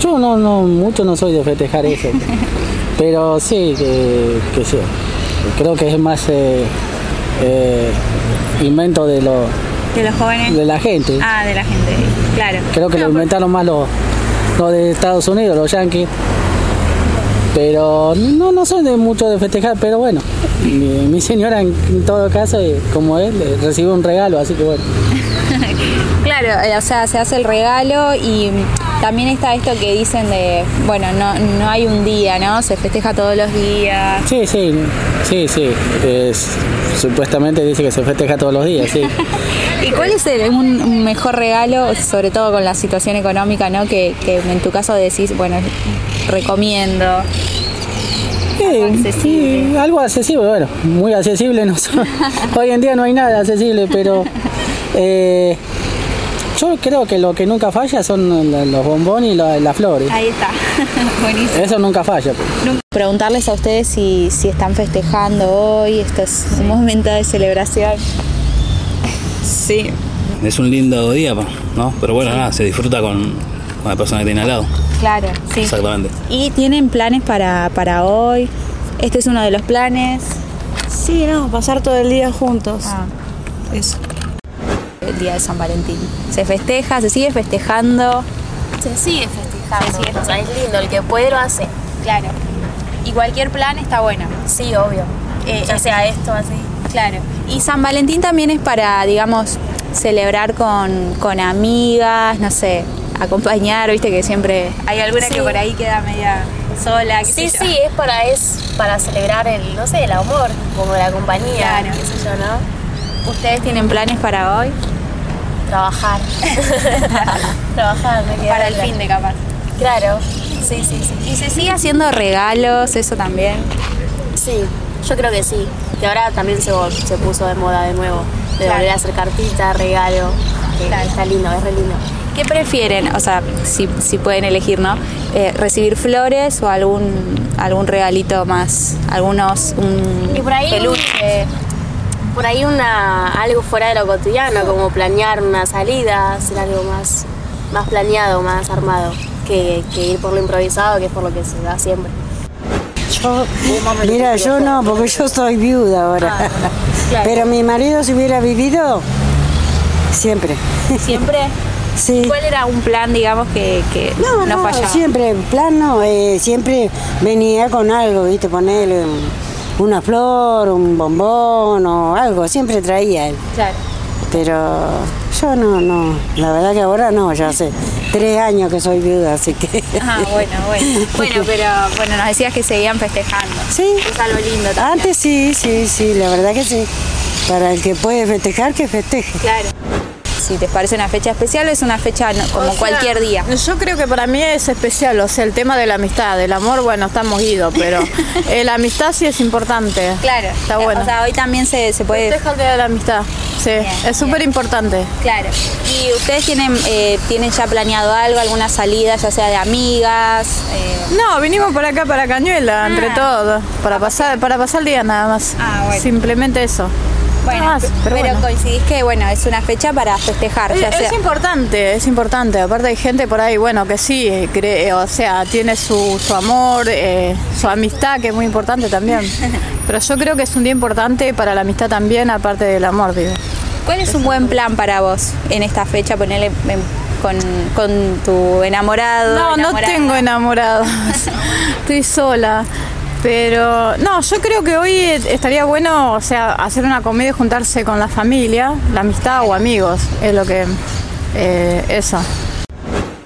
yo no, no, mucho no soy de festejar eso. pero sí, que, que sí. Creo que es más eh, eh, invento de los ¿De los jóvenes? de la gente. Ah, de la gente, claro. Creo que No, lo inventaron más los, los de Estados Unidos, los yankees. Pero no, no soy de mucho de festejar, pero bueno, mi, mi señora en, en todo caso, eh, como él, recibió un regalo, así que bueno. Claro, o sea, se hace el regalo y también está esto que dicen de, bueno, no, no hay un día, ¿no? Se festeja todos los días. Sí, sí, sí, sí. es- supuestamente dice que se festeja todos los días, sí. ¿Y cuál es el, un mejor regalo, sobre todo con la situación económica, ¿no? Que, que en tu caso decís, bueno, recomiendo. Sí, accesible. sí, algo accesible, bueno, muy accesible. No Hoy en día no hay nada accesible, pero eh, yo creo que lo que nunca falla son los bombones y la- las flores. Ahí está, buenísimo. Eso nunca falla. pues. Preguntarles a ustedes si, si están festejando hoy, esto es un momento de celebración. Sí. Es un lindo día, ¿no? Pero bueno, nada, se disfruta con, con la persona que tiene al lado. Claro, sí. Exactamente. ¿Y tienen planes para, para hoy? Este es uno de los planes. Sí, no, pasar todo el día juntos. Ah. Eso. El día de San Valentín. Se festeja, se sigue festejando. Se sigue festejando. Se sigue es lindo, el que puede lo hace. Claro. Y cualquier plan está bueno. Sí, obvio. Eh, ya sea esto, así. Claro. Y San Valentín también es para, digamos, celebrar con, con amigas, no sé, acompañar, viste que siempre hay alguna Sí. que por ahí queda media sola. qué Sí, sé yo. sí, es para, es para celebrar el, no sé, el amor, como la compañía, Claro. qué sé yo, ¿no? ¿Ustedes tienen planes para hoy? Trabajar. Trabajar, me Para el fin de capaz. Claro, sí, sí, sí. ¿Y se sigue haciendo regalos, eso también? Sí, yo creo que sí. Que ahora también se, se puso de moda de nuevo. De Claro. volver a hacer cartita, regalo. que Claro. Está lindo, es re lindo. ¿Qué prefieren? O sea, si, si pueden elegir, ¿no? Eh, ¿Recibir flores o algún algún regalito más? Algunos, un Y por ahí- peluche. Por ahí una algo fuera de lo cotidiano, como planear una salida, hacer algo más, más planeado, más armado, que, que ir por lo improvisado, que es por lo que se da siempre. Yo, mira, yo no, porque yo soy viuda ahora. Pero mi marido si hubiera vivido, siempre. ¿Siempre? Sí. ¿Cuál era un plan, digamos, que, que No, no, no, fallaba? siempre, plan no, eh, siempre venía con algo, ¿viste? Ponerle una flor, un bombón o algo, siempre traía él. Claro. Pero yo no, no, la verdad que ahora no, ya hace tres años que soy viuda, así que... Ah, bueno, bueno. Bueno, pero bueno, nos decías que seguían festejando. Sí. Es algo lindo también. Antes sí, sí, sí, la verdad que sí. Para el que puede festejar, que festeje. Claro. Si te parece una fecha especial, es una fecha no- como O sea, cualquier día. Yo creo que para mí es especial, o sea, el tema de la amistad, del amor, bueno, estamos idos, pero eh, la amistad sí es importante. Claro. Está bueno. O sea, hoy también se, se puede... Festeja el día de la amistad, sí, es súper importante. Claro. ¿Y ustedes tienen, eh, tienen ya planeado algo, alguna salida, ya sea de amigas? eh, No, vinimos por acá para Cañuela, entre todos, para pasar, para pasar el día nada más. Ah, bueno. Simplemente eso. Bueno, más, pero, bueno. coincidís que, bueno, es una fecha para festejar, ya Es, sea... es importante, es importante. Aparte hay gente por ahí, bueno, que sí, eh, cree, o sea, tiene su, su amor, eh, su amistad, que es muy importante también. Pero yo creo que es un día importante para la amistad también, aparte del amor, digo. ¿Cuál es un buen plan para vos en esta fecha? Ponerle en- con, con tu enamorado. No, no enamorada? tengo enamorados. Estoy sola. Pero no, yo creo que hoy estaría bueno, o sea, hacer una comida y juntarse con la familia, la amistad o amigos, es lo que eh, eso.